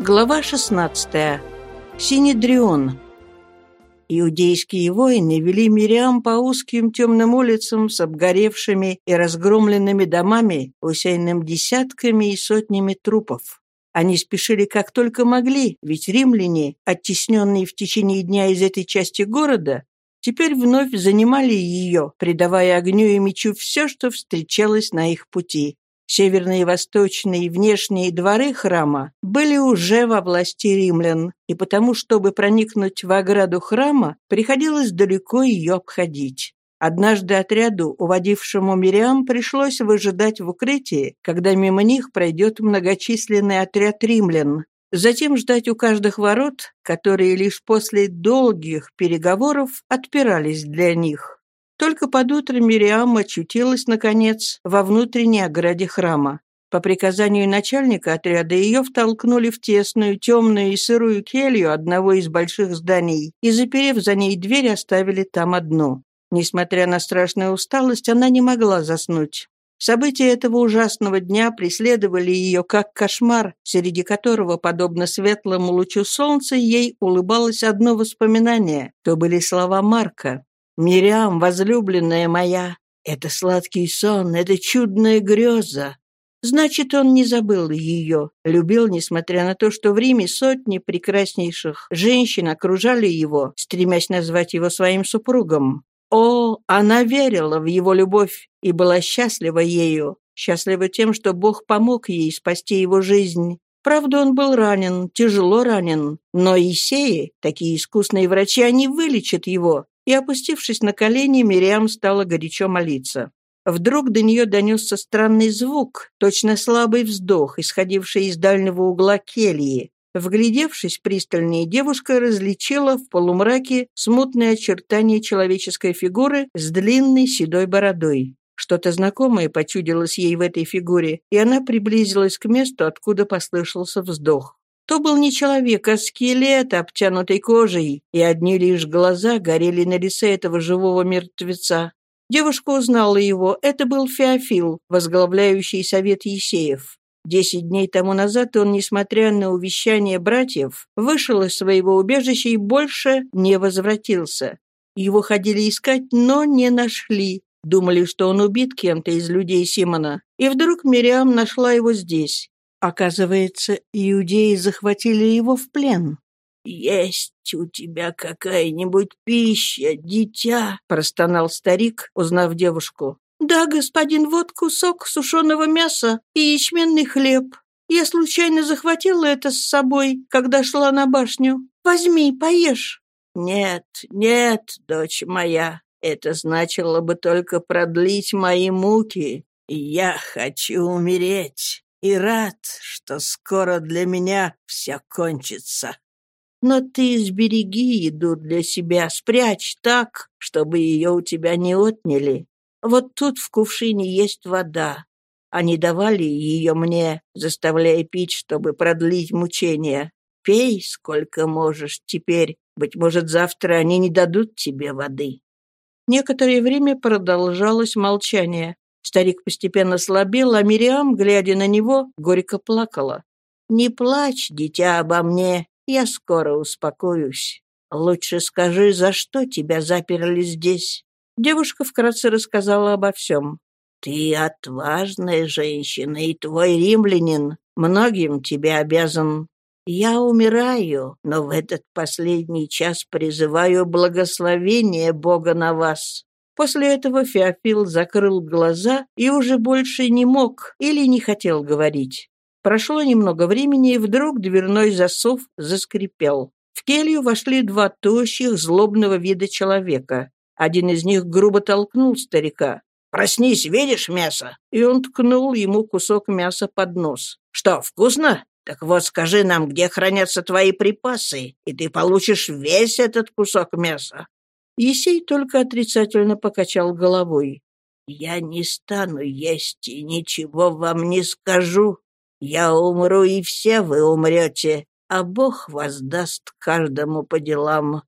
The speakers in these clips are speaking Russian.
Глава 16. Синедрион. Иудейские воины вели Мириам по узким темным улицам с обгоревшими и разгромленными домами, усеянным десятками и сотнями трупов. Они спешили как только могли, ведь римляне, оттесненные в течение дня из этой части города, теперь вновь занимали ее, придавая огню и мечу все, что встречалось на их пути. Северные, восточные и внешние дворы храма были уже во власти римлян, и потому, чтобы проникнуть в ограду храма, приходилось далеко ее обходить. Однажды отряду, уводившему Мириам, пришлось выжидать в укрытии, когда мимо них пройдет многочисленный отряд римлян. Затем ждать у каждых ворот, которые лишь после долгих переговоров отпирались для них. Только под утро Мириам очутилась, наконец, во внутренней ограде храма. По приказанию начальника отряда ее втолкнули в тесную, темную и сырую келью одного из больших зданий и, заперев за ней дверь, оставили там одну. Несмотря на страшную усталость, она не могла заснуть. События этого ужасного дня преследовали ее как кошмар, среди которого, подобно светлому лучу солнца, ей улыбалось одно воспоминание. То были слова Марка. Мириам, возлюбленная моя, это сладкий сон, это чудная греза. Значит, он не забыл ее, любил, несмотря на то, что в Риме сотни прекраснейших женщин окружали его, стремясь назвать его своим супругом. О, она верила в его любовь и была счастлива ею, счастлива тем, что Бог помог ей спасти его жизнь. Правда, он был ранен, тяжело ранен, но Исеи, такие искусные врачи, они вылечат его, и, опустившись на колени, Мириам стала горячо молиться. Вдруг до нее донесся странный звук, точно слабый вздох, исходивший из дальнего угла кельи. Вглядевшись пристальнее, девушка различила в полумраке смутные очертания человеческой фигуры с длинной седой бородой. Что-то знакомое почудилось ей в этой фигуре, и она приблизилась к месту, откуда послышался вздох. То был не человек, а скелет, обтянутый кожей, и одни лишь глаза горели на лице этого живого мертвеца. Девушка узнала его. Это был Феофил, возглавляющий совет Есеев. Десять дней тому назад он, несмотря на увещание братьев, вышел из своего убежища и больше не возвратился. Его ходили искать, но не нашли. Думали, что он убит кем-то из людей Симона. И вдруг Мириам нашла его здесь. Оказывается, иудеи захватили его в плен. «Есть у тебя какая-нибудь пища, дитя?» — простонал старик, узнав девушку. «Да, господин, вот кусок сушеного мяса и ячменный хлеб. Я случайно захватила это с собой, когда шла на башню. Возьми, поешь». «Нет, нет, дочь моя, это значило бы только продлить мои муки. Я хочу умереть и рад, что скоро для меня все кончится. Но ты сбереги еду для себя, спрячь так, чтобы ее у тебя не отняли. Вот тут в кувшине есть вода. Они давали ее мне, заставляя пить, чтобы продлить мучения. Пей, сколько можешь теперь. Быть может, завтра они не дадут тебе воды». Некоторое время продолжалось молчание. Старик постепенно слабел, а Мириам, глядя на него, горько плакала. «Не плачь, дитя, обо мне, я скоро успокоюсь. Лучше скажи, за что тебя заперли здесь?» Девушка вкратце рассказала обо всем. «Ты отважная женщина, и твой римлянин многим тебе обязан. Я умираю, но в этот последний час призываю благословение Бога на вас. После этого Феофил закрыл глаза и уже больше не мог или не хотел говорить. Прошло немного времени, и вдруг дверной засов заскрипел. В келью вошли два тощих, злобного вида человека. Один из них грубо толкнул старика. «Проснись, видишь мясо?» И он ткнул ему кусок мяса под нос. «Что, вкусно? Так вот скажи нам, где хранятся твои припасы, и ты получишь весь этот кусок мяса». Есей только отрицательно покачал головой. «Я не стану есть и ничего вам не скажу. Я умру, и все вы умрете, а Бог воздаст каждому по делам».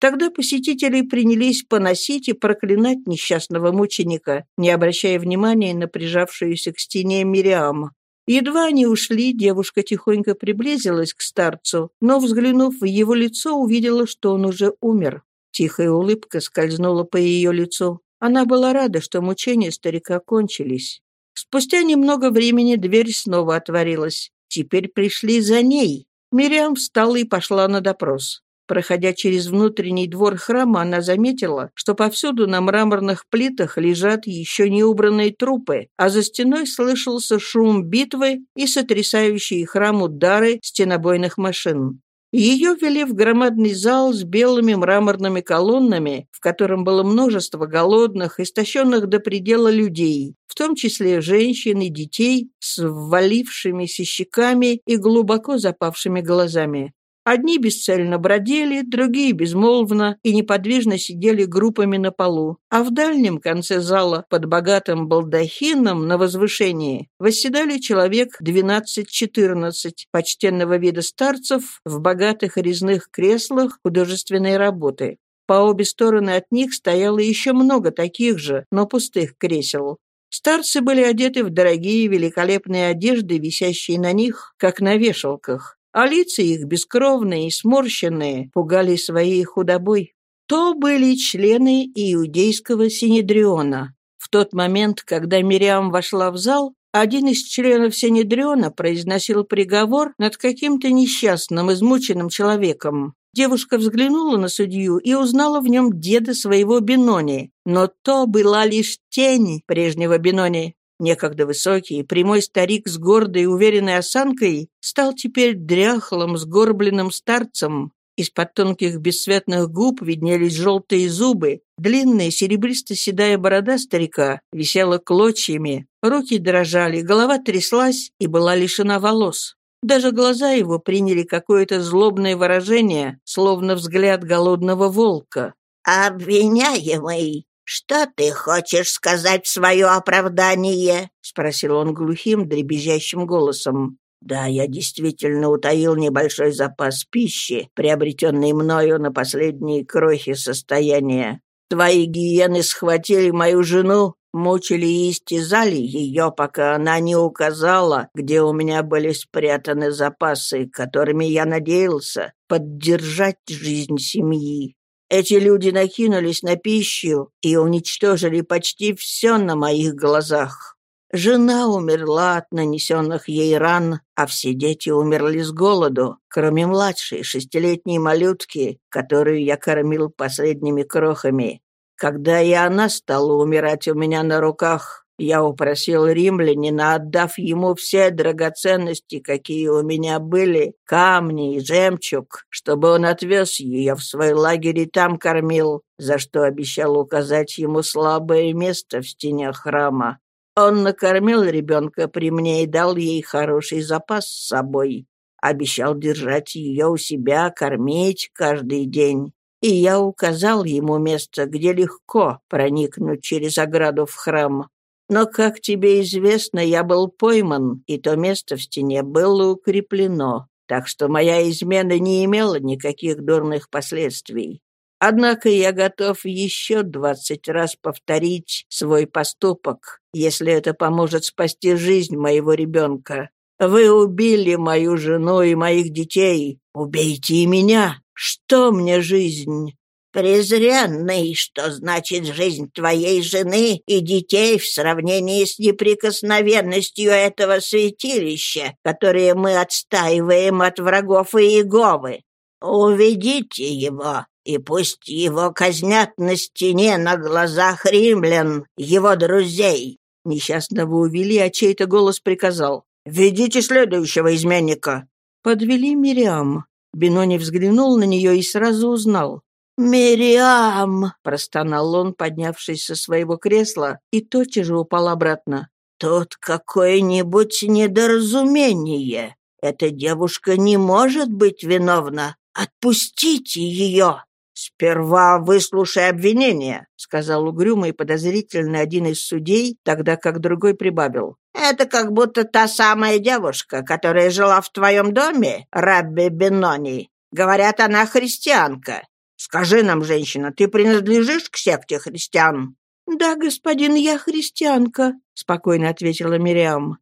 Тогда посетители принялись поносить и проклинать несчастного мученика, не обращая внимания на прижавшуюся к стене Мириам. Едва они ушли, девушка тихонько приблизилась к старцу, но, взглянув в его лицо, увидела, что он уже умер. Тихая улыбка скользнула по ее лицу. Она была рада, что мучения старика кончились. Спустя немного времени дверь снова отворилась. Теперь пришли за ней. Мириам встала и пошла на допрос. Проходя через внутренний двор храма, она заметила, что повсюду на мраморных плитах лежат еще не убранные трупы, а за стеной слышался шум битвы и сотрясающие храм удары стенобойных машин. Ее ввели в громадный зал с белыми мраморными колоннами, в котором было множество голодных, истощенных до предела людей, в том числе женщин и детей с ввалившимися щеками и глубоко запавшими глазами. Одни бесцельно бродили, другие безмолвно и неподвижно сидели группами на полу, а в дальнем конце зала под богатым балдахином на возвышении восседали человек 12-14 почтенного вида старцев в богатых резных креслах художественной работы. По обе стороны от них стояло еще много таких же, но пустых кресел. Старцы были одеты в дорогие великолепные одежды, висящие на них, как на вешалках а лица их, бескровные и сморщенные, пугали своей худобой. То были члены иудейского синедриона. В тот момент, когда Мириам вошла в зал, один из членов Синедриона произносил приговор над каким-то несчастным, измученным человеком. Девушка взглянула на судью и узнала в нем деда своего Бенони, но то была лишь тень прежнего Бенони. Некогда высокий, прямой старик с гордой и уверенной осанкой стал теперь дряхлым, сгорбленным старцем. Из-под тонких бесцветных губ виднелись желтые зубы, длинная серебристо-седая борода старика висела клочьями, руки дрожали, голова тряслась и была лишена волос. Даже глаза его приняли какое-то злобное выражение, словно взгляд голодного волка. «Обвиняемый!» «Что ты хочешь сказать в свое оправдание?» — спросил он глухим, дребезжащим голосом. «Да, я действительно утаил небольшой запас пищи, приобретенный мною на последние крохи состояния. Твои гиены схватили мою жену, мучили и истязали ее, пока она не указала, где у меня были спрятаны запасы, которыми я надеялся поддержать жизнь семьи. Эти люди накинулись на пищу и уничтожили почти все на моих глазах. Жена умерла от нанесенных ей ран, а все дети умерли с голоду, кроме младшей шестилетней малютки, которую я кормил последними крохами. Когда и она стала умирать у меня на руках, я упросил римлянина, отдав ему все драгоценности, какие у меня были, камни и жемчуг, чтобы он отвез ее в свой лагерь и там кормил, за что обещал указать ему слабое место в стене храма. Он накормил ребенка при мне и дал ей хороший запас с собой. Обещал держать ее у себя, кормить каждый день. И я указал ему место, где легко проникнуть через ограду в храм. Но, как тебе известно, я был пойман, и то место в стене было укреплено, так что моя измена не имела никаких дурных последствий. Однако я готов еще двадцать раз повторить свой поступок, если это поможет спасти жизнь моего ребенка. Вы убили мою жену и моих детей. Убейте и меня. Что мне жизнь? Презренный, что значит жизнь твоей жены и детей в сравнении с неприкосновенностью этого святилища, которое мы отстаиваем от врагов Иеговы. Уведите его, и пусть его казнят на стене на глазах римлян, его друзей». Несчастного увели, а чей-то голос приказал. «Ведите следующего изменника». Подвели Мириам. Бенони взглянул на нее и сразу узнал. «Мириам!» — простонал он, поднявшись со своего кресла, и тотчас же упал обратно. «Тут какое-нибудь недоразумение. Эта девушка не может быть виновна. Отпустите ее!» «Сперва выслушай обвинение», — сказал угрюмый и подозрительный один из судей, тогда как другой прибавил. «Это как будто та самая девушка, которая жила в твоем доме, Рабби Бенони. Говорят, она христианка. Скажи нам, женщина, ты принадлежишь к секте христиан?» «Да, господин, я христианка», — спокойно ответила Мириам.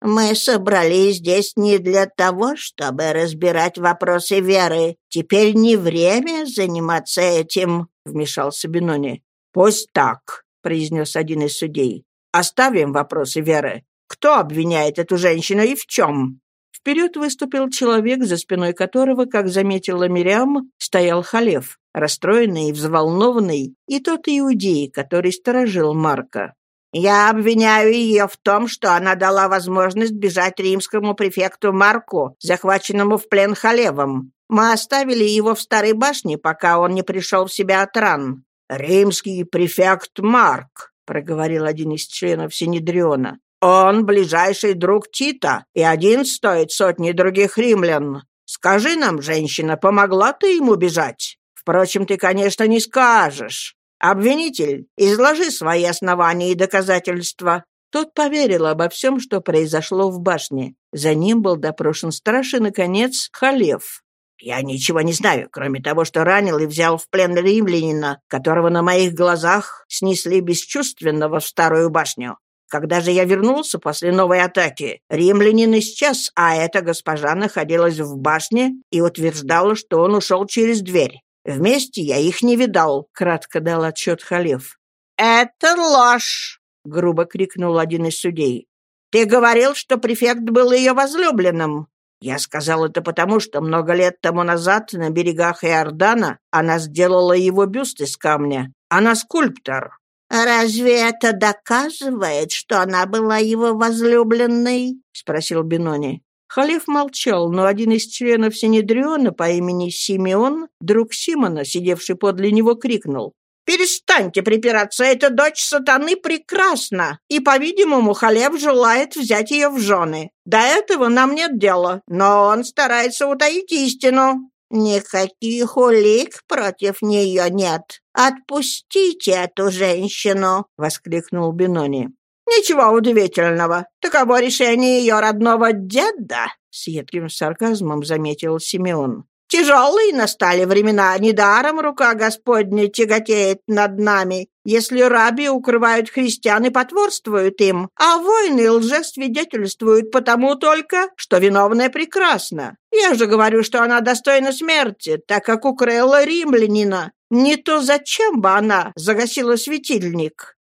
Мы собрались здесь не для того, чтобы разбирать вопросы веры. Теперь не время заниматься этим», — вмешался Бенони. «Пусть так», — произнес один из судей. «Оставим вопросы веры. Кто обвиняет эту женщину и в чем?» Вперед выступил человек, за спиной которого, как заметила Мириам, стоял Халев, расстроенный и взволнованный, и тот иудей, который сторожил Марка. «Я обвиняю ее в том, что она дала возможность бежать римскому префекту Марку, захваченному в плен Халевом. Мы оставили его в старой башне, пока он не пришел в себя от ран». «Римский префект Марк», — проговорил один из членов Синедриона. «Он ближайший друг Тита, и один стоит сотни других римлян. Скажи нам, женщина, помогла ты ему бежать? Впрочем, ты, конечно, не скажешь. «Обвинитель, изложи свои основания и доказательства». Тот поверил обо всем, что произошло в башне. За ним был допрошен страж и, наконец, Халев. «Я ничего не знаю, кроме того, что ранил и взял в плен римлянина, которого на моих глазах снесли бесчувственного в старую башню. Когда же я вернулся после новой атаки, римлянин исчез, а эта госпожа находилась в башне и утверждала, что он ушел через дверь. Вместе я их не видал», — кратко дал отчет Халев. «Это ложь!» — грубо крикнул один из судей. «Ты говорил, что префект был ее возлюбленным». Я сказал это потому, что много лет тому назад на берегах Иордана она сделала его бюст из камня. Она скульптор. «Разве это доказывает, что она была его возлюбленной?» — спросил Бенони. Халиф молчал, но один из членов Синедриона по имени Симеон, друг Симона, сидевший подле него, крикнул. «Перестаньте припираться, эта дочь сатаны прекрасна, и, по-видимому, Халев желает взять ее в жены. До этого нам нет дела, но он старается утаить истину». «Никаких улик против нее нет. Отпустите эту женщину!» — воскликнул Бенони. «Ничего удивительного. Таково решение ее родного деда», — с едким сарказмом заметил Симеон. «Тяжелые настали времена, недаром рука Господня тяготеет над нами, если раби укрывают христиан и потворствуют им, а воины лжесвидетельствуют потому только, что виновная прекрасна. Я же говорю, что она достойна смерти, так как укрыла римлянина. Не то зачем бы она загасила светильник?»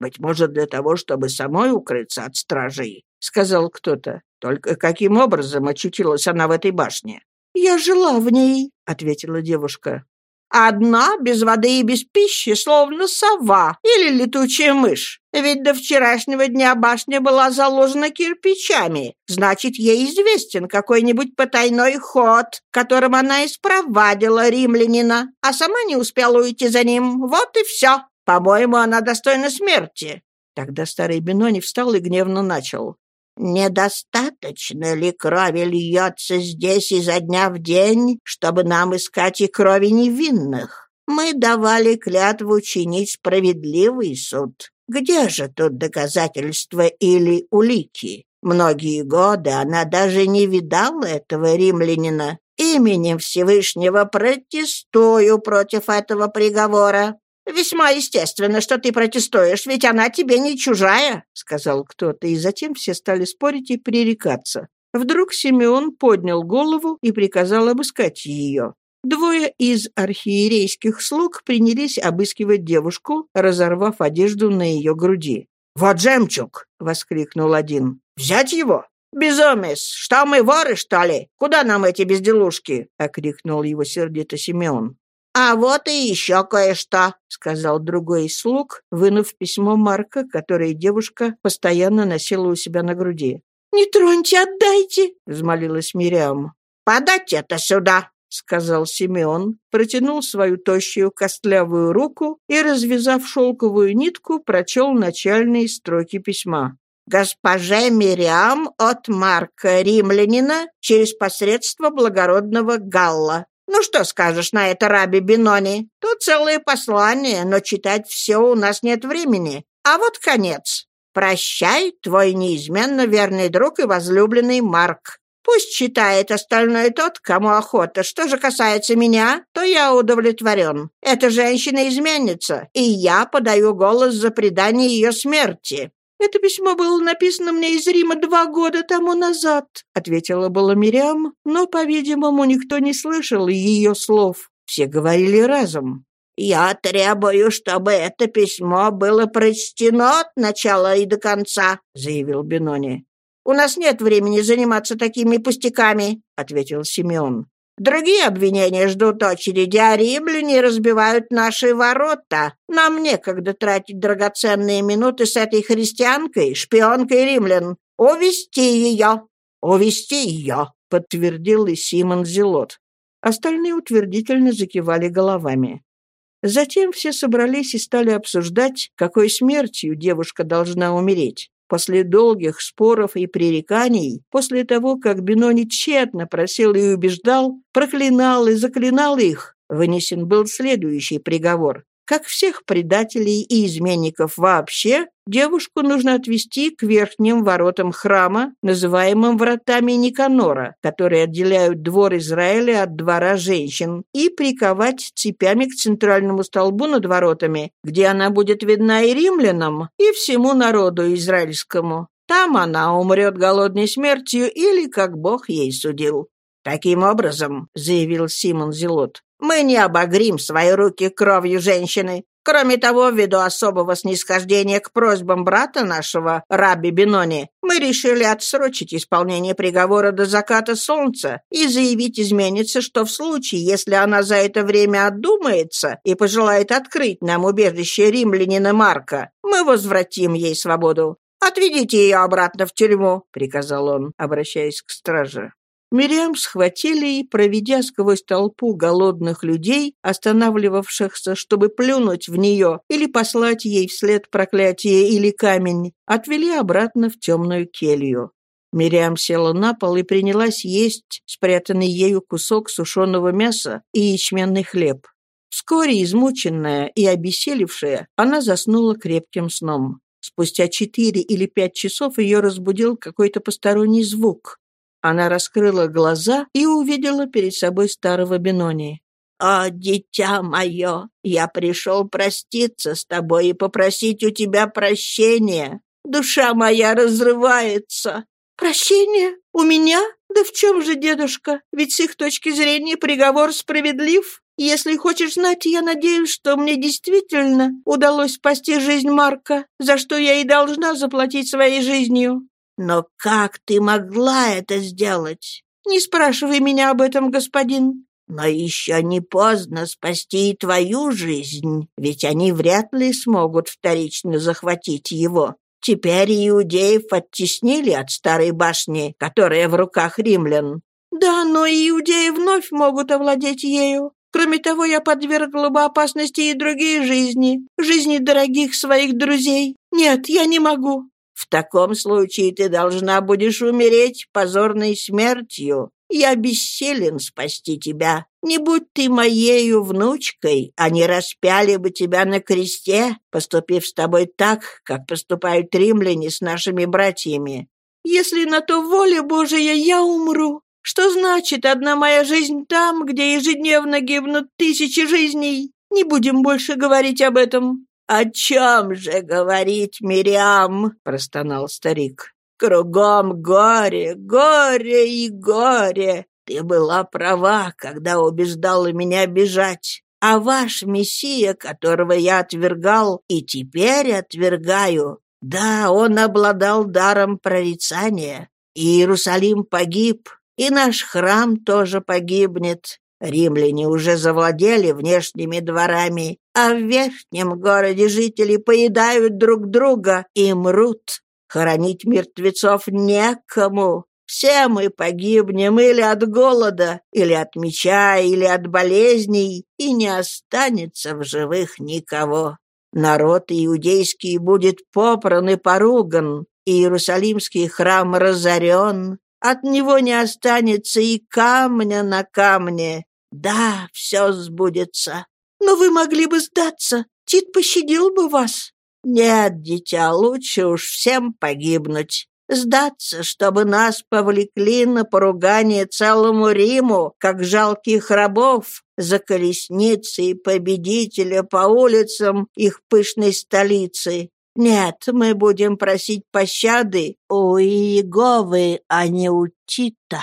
«Быть может, для того, чтобы самой укрыться от стражей», — сказал кто-то. «Только каким образом очутилась она в этой башне?» «Я жила в ней», — ответила девушка. «Одна, без воды и без пищи, словно сова или летучая мышь. Ведь до вчерашнего дня башня была заложена кирпичами. Значит, ей известен какой-нибудь потайной ход, которым она испровадила римлянина, а сама не успела уйти за ним. Вот и все. По-моему, она достойна смерти». Тогда старый Бенони встал и гневно начал. «Недостаточно ли крови льется здесь изо дня в день, чтобы нам искать и крови невинных? Мы давали клятву чинить справедливый суд. Где же тут доказательства или улики? Многие годы она даже не видала этого римлянина. Именем Всевышнего протестую против этого приговора. «Весьма естественно, что ты протестуешь, ведь она тебе не чужая», — сказал кто-то, и затем все стали спорить и пререкаться. Вдруг Симеон поднял голову и приказал обыскать ее. Двое из архиерейских слуг принялись обыскивать девушку, разорвав одежду на ее груди. «Вот жемчуг!» — воскликнул один. «Взять его?» «Безумец! Что мы, воры, что ли? Куда нам эти безделушки?» — окрикнул его сердито Симеон. «А вот и еще кое-что», — сказал другой слуг, вынув письмо Марка, которое девушка постоянно носила у себя на груди. «Не троньте, отдайте!» — взмолилась Мириам. «Подать это сюда!» — сказал Симеон, протянул свою тощую костлявую руку и, развязав шелковую нитку, прочел начальные строки письма. «Госпоже Мириам от Марка Римлянина через посредство благородного Галла, ну что скажешь на это, Раби Бинони? Тут целое послание, но читать все у нас нет времени. А вот конец. Прощай, твой неизменно верный друг и возлюбленный Марк. Пусть читает остальное тот, кому охота. Что же касается меня, то я удовлетворен. Эта женщина изменится, и я подаю голос за предание ее смерти. «Это письмо было написано мне из Рима два года тому назад», — ответила была но, по-видимому, никто не слышал ее слов. Все говорили разом. «Я требую, чтобы это письмо было прочтено от начала и до конца», — заявил Бенони. «У нас нет времени заниматься такими пустяками», — ответил Симеон. «Другие обвинения ждут очереди, а римляне разбивают наши ворота. Нам некогда тратить драгоценные минуты с этой христианкой, шпионкой римлян. Увести ее!» «Увести ее!» — подтвердил и Симон Зелот. Остальные утвердительно закивали головами. Затем все собрались и стали обсуждать, какой смертью девушка должна умереть. После долгих споров и пререканий, после того, как Бенони тщетно просил и убеждал, проклинал и заклинал их, вынесен был следующий приговор. Как всех предателей и изменников вообще, девушку нужно отвести к верхним воротам храма, называемым вратами Никанора, которые отделяют двор Израиля от двора женщин, и приковать цепями к центральному столбу над воротами, где она будет видна и римлянам, и всему народу израильскому. Там она умрет голодной смертью или как Бог ей судил. «Таким образом», — заявил Симон Зелот, мы не обогрим свои руки кровью женщины. Кроме того, ввиду особого снисхождения к просьбам брата нашего, Раби Бинони, мы решили отсрочить исполнение приговора до заката солнца и заявить изменится, что в случае, если она за это время отдумается и пожелает открыть нам убежище римлянина Марка, мы возвратим ей свободу. «Отведите ее обратно в тюрьму», — приказал он, обращаясь к страже. Мириам схватили и, проведя сквозь толпу голодных людей, останавливавшихся, чтобы плюнуть в нее или послать ей вслед проклятие или камень, отвели обратно в темную келью. Мириам села на пол и принялась есть спрятанный ею кусок сушеного мяса и ячменный хлеб. Вскоре, измученная и обессилевшая, она заснула крепким сном. Спустя четыре или пять часов ее разбудил какой-то посторонний звук. Она раскрыла глаза и увидела перед собой старого Бенони. «О, дитя мое, я пришел проститься с тобой и попросить у тебя прощения. Душа моя разрывается». «Прощение? У меня? Да в чем же, дедушка? Ведь с их точки зрения приговор справедлив. Если хочешь знать, я надеюсь, что мне действительно удалось спасти жизнь Марка, за что я и должна заплатить своей жизнью. Но как ты могла это сделать? Не спрашивай меня об этом, господин. Но еще не поздно спасти и твою жизнь, ведь они вряд ли смогут вторично захватить его. Теперь иудеев оттеснили от старой башни, которая в руках римлян. Да, но иудеи вновь могут овладеть ею. Кроме того, я подвергла бы опасности и другие жизни, жизни дорогих своих друзей. Нет, я не могу. В таком случае ты должна будешь умереть позорной смертью. Я бессилен спасти тебя. Не будь ты моею внучкой, они распяли бы тебя на кресте, поступив с тобой так, как поступают римляне с нашими братьями. Если на то воля Божия, я умру. Что значит одна моя жизнь там, где ежедневно гибнут тысячи жизней? Не будем больше говорить об этом. «О чем же говорить, Мириам?» — простонал старик. «Кругом горе, горе и горе. Ты была права, когда убеждала меня бежать. А ваш Мессия, которого я отвергал и теперь отвергаю, да, он обладал даром прорицания. И Иерусалим погиб, и наш храм тоже погибнет. Римляне уже завладели внешними дворами, а в верхнем городе жители поедают друг друга и мрут. Хоронить мертвецов некому. Все мы погибнем или от голода, или от меча, или от болезней, и не останется в живых никого. Народ иудейский будет попран и поруган, Иерусалимский храм разорен, от него не останется и камня на камне. Да, все сбудется. Но вы могли бы сдаться. Тит пощадил бы вас. Нет, дитя, лучше уж всем погибнуть. Сдаться, чтобы нас повлекли на поругание целому Риму, как жалких рабов, за колесницей победителя по улицам их пышной столицы. Нет, мы будем просить пощады у Иеговы, а не у Тита.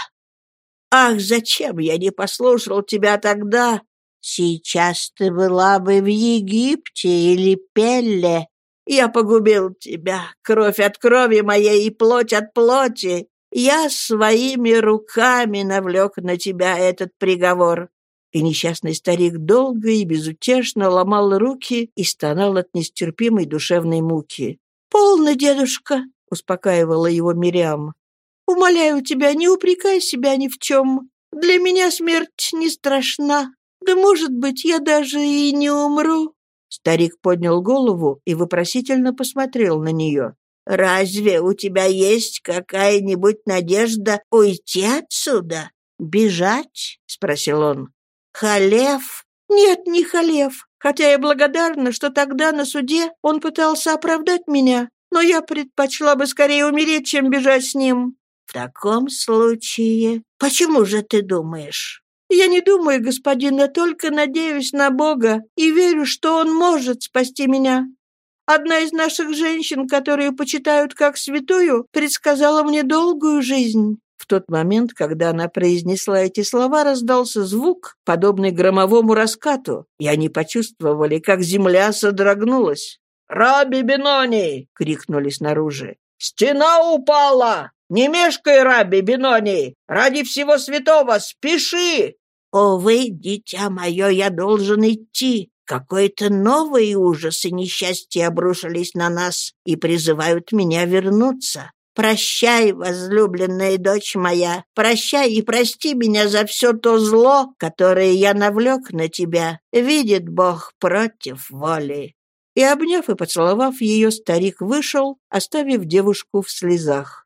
Ах, зачем я не послушал тебя тогда? Сейчас ты была бы в Египте или Пелле. Я погубил тебя, кровь от крови моей и плоть от плоти. Я своими руками навлек на тебя этот приговор. И несчастный старик долго и безутешно ломал руки и стонал от нестерпимой душевной муки. «Полно, дедушка!» — успокаивала его Мириам. «Умоляю тебя, не упрекай себя ни в чем. Для меня смерть не страшна. Да, может быть, я даже и не умру». Старик поднял голову и вопросительно посмотрел на нее. «Разве у тебя есть какая-нибудь надежда уйти отсюда? Бежать?» — спросил он. «Халев?» «Нет, не Халев. Хотя я благодарна, что тогда на суде он пытался оправдать меня, но я предпочла бы скорее умереть, чем бежать с ним». «В таком случае, почему же ты думаешь?» «Я не думаю, господин, я только надеюсь на Бога и верю, что Он может спасти меня. Одна из наших женщин, которые почитают как святую, предсказала мне долгую жизнь. В тот момент, когда она произнесла эти слова, раздался звук, подобный громовому раскату, и они почувствовали, как земля содрогнулась. «Раби Бенони!» — крикнули снаружи. «Стена упала! Не мешкай, Раби Бенони! Ради всего святого спеши!» «О, вы, дитя мое, я должен идти!» Какой-то новый ужас и несчастье обрушились на нас и призывают меня вернуться. Прощай, возлюбленная дочь моя, прощай и прости меня за все то зло, которое я навлек на тебя. Видит Бог против воли». И, обняв и поцеловав ее, старик вышел, оставив девушку в слезах.